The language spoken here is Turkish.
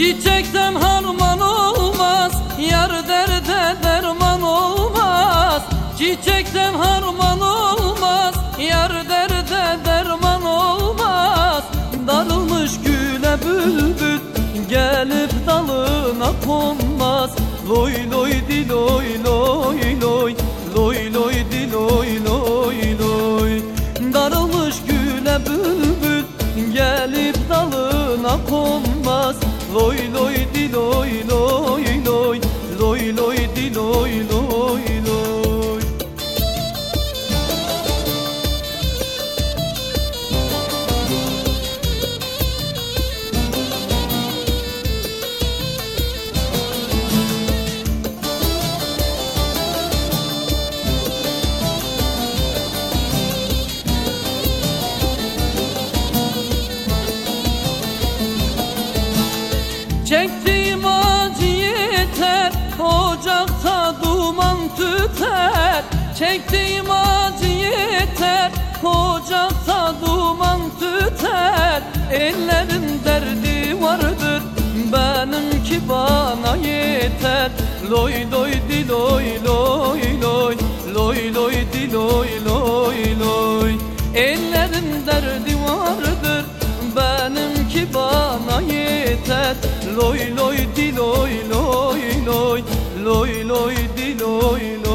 Çiçekten harman olmaz, yar derde derman olmaz. Çiçekten harman olmaz, yar derde derman olmaz. Darılmış güle bülbül, gelip dalına konmaz. Loy loy diloy loy loy, loy loy diloy loy loy. Darılmış güle bülbül, gelip dalına konmaz. 来来的来 Çektiğim acı yeter Ocakta duman tüter. Çektiğim acı yeter Ocakta duman tüter. Ellerin derdi vardır Benimki bana yeter. Loy loy di loy loy di loy loy loy loy loy di loy loy.